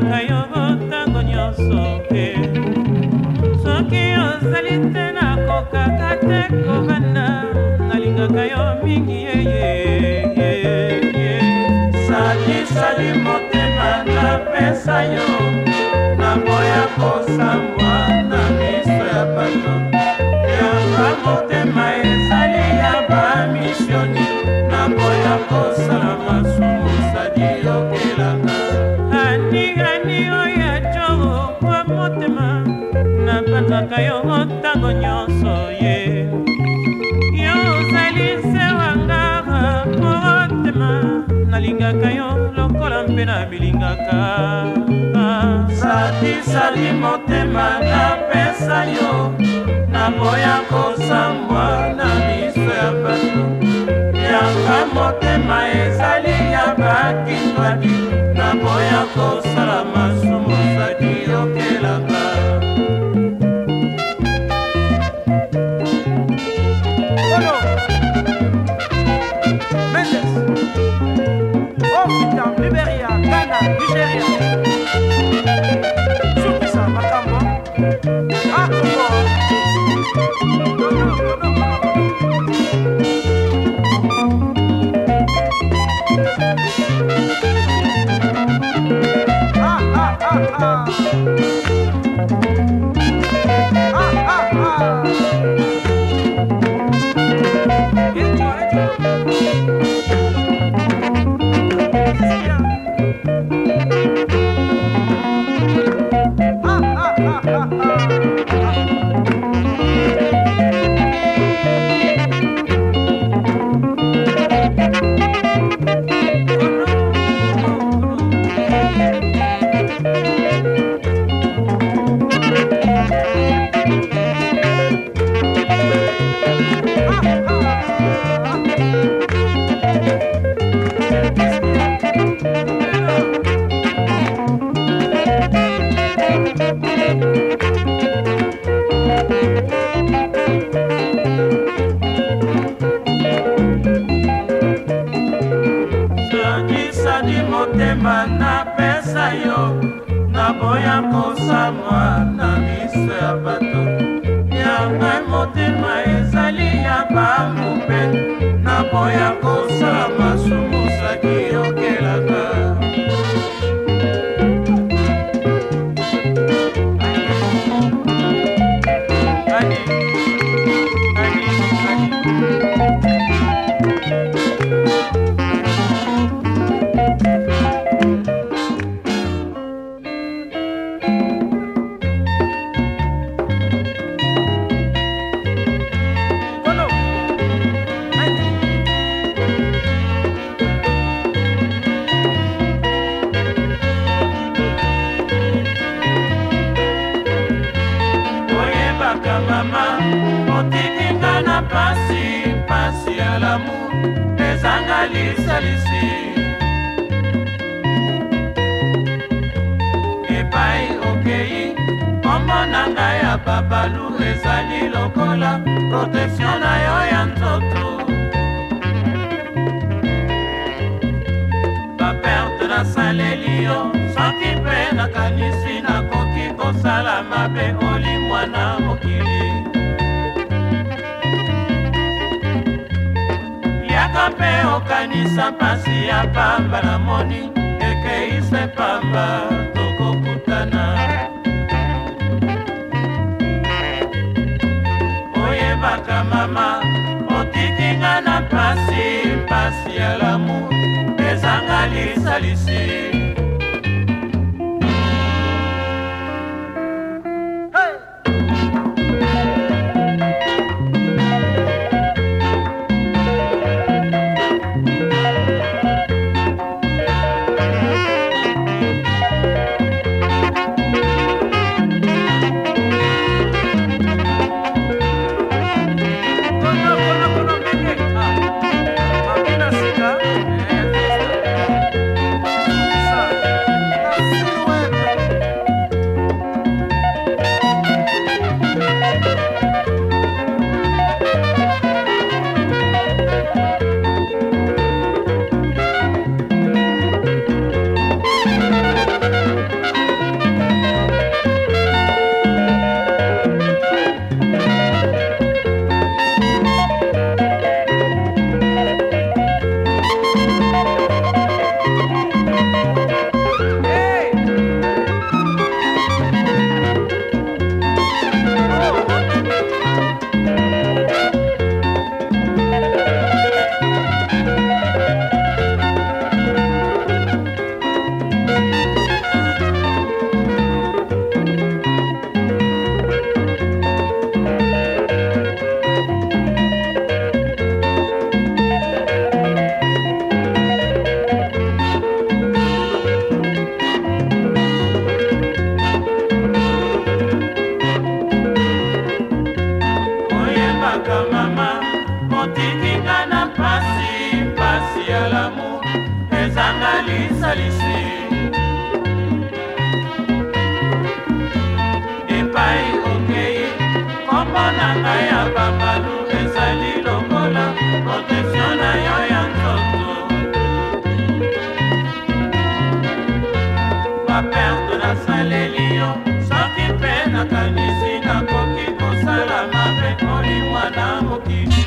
nalingaka yo ntango nyonso mpe soki ozali te nakokaka te kobanda nalingaka yo mingi yeyeye salisali motema napesa yo na moya kosambwa na miso ya bato yanga motema ezali ya bamisioni na moya kosala masu bilingaka satisali motema napesa yo naboya kosambwa lisalisi epai okei kombo na ngai ya babalu ezali lokola protektio na yo ya nzoto baperte nasaleli yo soki mpe nakanisi nakoki kosala mabe olimwana mokili nzela mpe okanisa mpasi ya pamba na moni ekeise pamba tokokutana oyebaka mama otikinga na mpasi mpasi ya lamu ezanga lisalisi osalisi epai okei kombo na ngai ya babalu ezali lokola protektio na yo ya nzoto baperde nasaleli yo soki mpe nakanisi nakoki kosala mabe kolimwa na mokili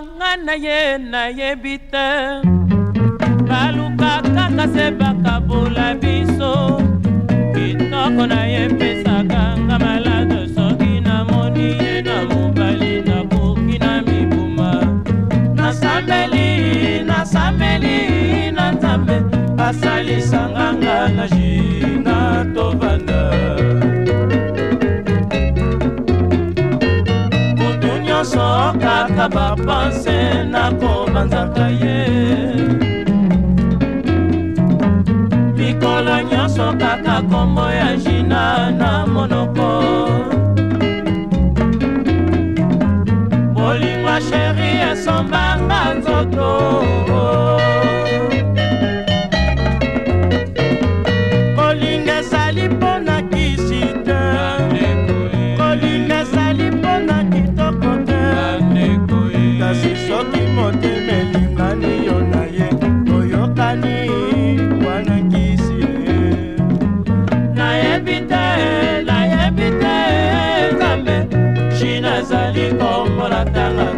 luka nga na ye nayebi te baluka kaka se bakabola biso kitoko na ye pesaka nga malade soki namoni ye na mobali nakoki na mibuma nasambeli nasambeli na nzambe asalisa pense nakobanzaka ye likolo nyonso kaka kombo ya jina na monoko bolingwa sheri esombanga nzoto oh, oh. Guadalajara.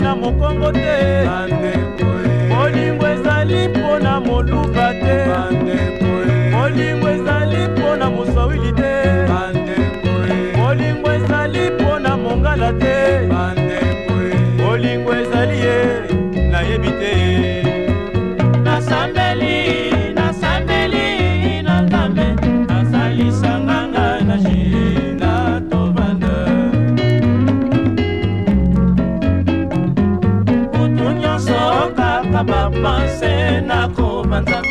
mpo na mokongo te bolingo ezali mpo na moluka te bolingo pense nakobanzaka